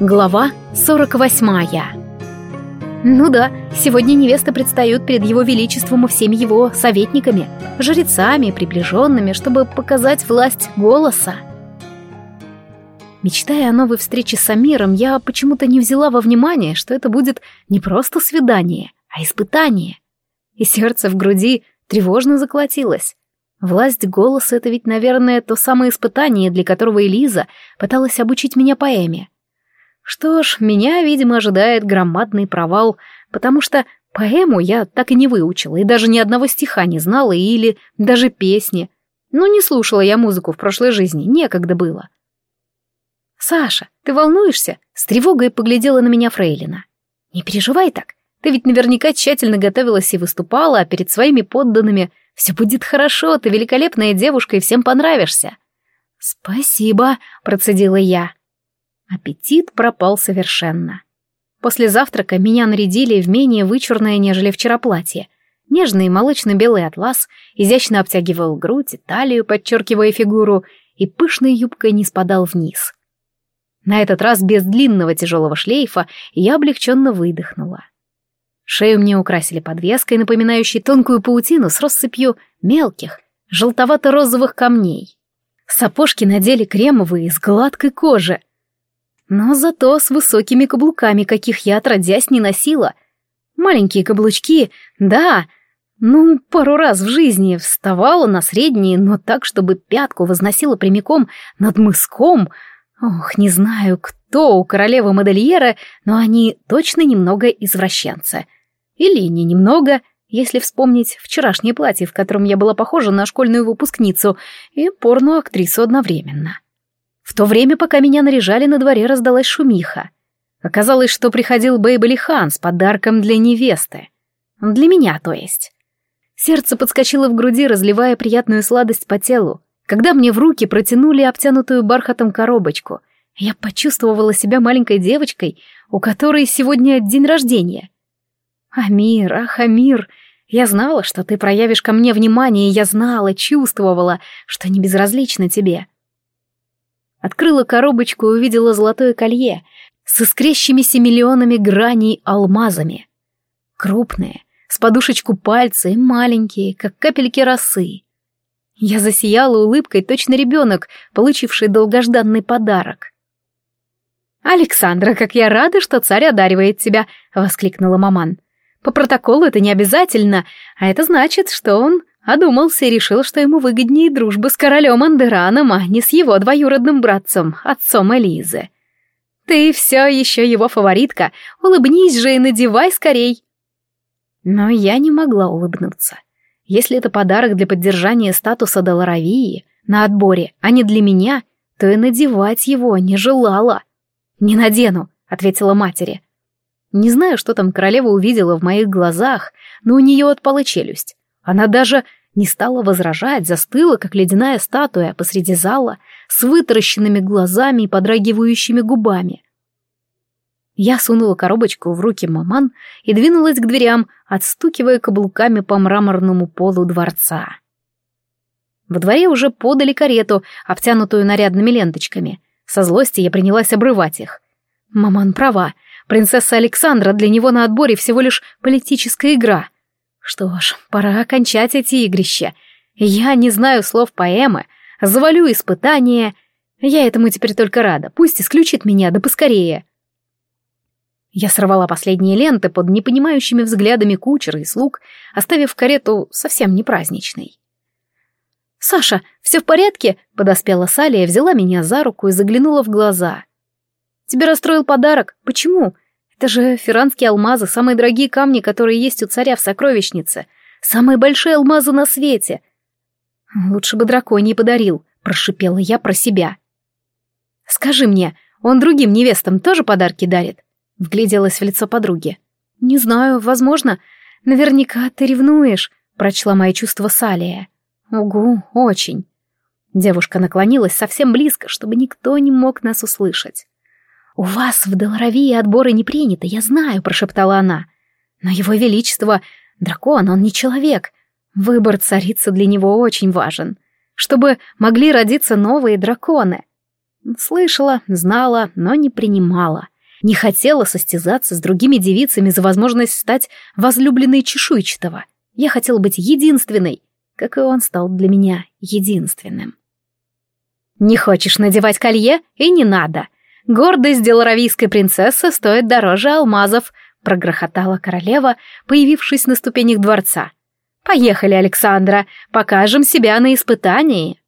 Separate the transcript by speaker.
Speaker 1: Глава 48 Ну да, сегодня невесты предстают перед его величеством и всеми его советниками, жрецами, приближенными, чтобы показать власть голоса. Мечтая о новой встрече с Амиром, я почему-то не взяла во внимание, что это будет не просто свидание, а испытание. И сердце в груди тревожно заколотилось. Власть голоса — это ведь, наверное, то самое испытание, для которого Элиза пыталась обучить меня поэме. Что ж, меня, видимо, ожидает громадный провал, потому что поэму я так и не выучила, и даже ни одного стиха не знала или даже песни. Ну, не слушала я музыку в прошлой жизни, некогда было. «Саша, ты волнуешься?» — с тревогой поглядела на меня Фрейлина. «Не переживай так. Ты ведь наверняка тщательно готовилась и выступала, а перед своими подданными все будет хорошо, ты великолепная девушка и всем понравишься». «Спасибо», — процедила я. Аппетит пропал совершенно. После завтрака меня нарядили в менее вычурное, нежели вчера платье. Нежный молочно-белый атлас изящно обтягивал грудь и талию, подчеркивая фигуру, и пышной юбкой не спадал вниз. На этот раз без длинного тяжелого шлейфа я облегченно выдохнула. Шею мне украсили подвеской, напоминающей тонкую паутину с россыпью мелких, желтовато-розовых камней. Сапожки надели кремовые, с гладкой кожи — но зато с высокими каблуками, каких я отродясь не носила. Маленькие каблучки, да, ну, пару раз в жизни вставала на средние, но так, чтобы пятку возносила прямиком над мыском. Ох, не знаю, кто у королевы модельера, но они точно немного извращенцы. Или не немного, если вспомнить вчерашнее платье, в котором я была похожа на школьную выпускницу и порно-актрису одновременно. В то время, пока меня наряжали, на дворе раздалась шумиха. Оказалось, что приходил Бейбли Хан с подарком для невесты. Для меня, то есть. Сердце подскочило в груди, разливая приятную сладость по телу. Когда мне в руки протянули обтянутую бархатом коробочку, я почувствовала себя маленькой девочкой, у которой сегодня день рождения. Амир, ах, Амир, я знала, что ты проявишь ко мне внимание, и я знала, чувствовала, что не безразлично тебе. Открыла коробочку и увидела золотое колье с искрящимися миллионами граней алмазами. Крупные, с подушечку пальца и маленькие, как капельки росы. Я засияла улыбкой, точно ребенок, получивший долгожданный подарок. «Александра, как я рада, что царь одаривает тебя!» — воскликнула маман. «По протоколу это не обязательно, а это значит, что он Одумался и решил, что ему выгоднее дружба с королем Андераном, а не с его двоюродным братцем, отцом Элизы. Ты все еще его фаворитка, улыбнись же и надевай скорей. Но я не могла улыбнуться. Если это подарок для поддержания статуса Долоровии на отборе, а не для меня, то и надевать его не желала. «Не надену», — ответила матери. Не знаю, что там королева увидела в моих глазах, но у нее отпала челюсть. Она даже не стала возражать, застыла, как ледяная статуя посреди зала, с вытаращенными глазами и подрагивающими губами. Я сунула коробочку в руки маман и двинулась к дверям, отстукивая каблуками по мраморному полу дворца. Во дворе уже подали карету, обтянутую нарядными ленточками. Со злости я принялась обрывать их. Маман права, принцесса Александра для него на отборе всего лишь политическая игра — что ж, пора окончать эти игрища. Я не знаю слов поэмы, завалю испытание. Я этому теперь только рада, пусть исключит меня, да поскорее. Я сорвала последние ленты под непонимающими взглядами кучера и слуг, оставив карету совсем не праздничной. «Саша, все в порядке?» — подоспела Салия, взяла меня за руку и заглянула в глаза. «Тебе расстроил подарок? Почему? Это же ферранские алмазы, самые дорогие камни, которые есть у царя в сокровищнице. Самые большие алмазы на свете. Лучше бы драконий подарил, прошипела я про себя. Скажи мне, он другим невестам тоже подарки дарит? Вгляделась в лицо подруги. Не знаю, возможно. Наверняка ты ревнуешь, прочла мои чувства Салия. Угу, очень. Девушка наклонилась совсем близко, чтобы никто не мог нас услышать. «У вас в Долоровии отборы не приняты, я знаю», — прошептала она. «Но его величество — дракон, он не человек. Выбор царицы для него очень важен. Чтобы могли родиться новые драконы». Слышала, знала, но не принимала. не хотела состязаться с другими девицами за возможность стать возлюбленной чешуйчатого. Я хотела быть единственной, как и он стал для меня единственным. «Не хочешь надевать колье? И не надо. Гордость деларовийской принцессы стоит дороже алмазов», — прогрохотала королева, появившись на ступенях дворца. «Поехали, Александра, покажем себя на испытании».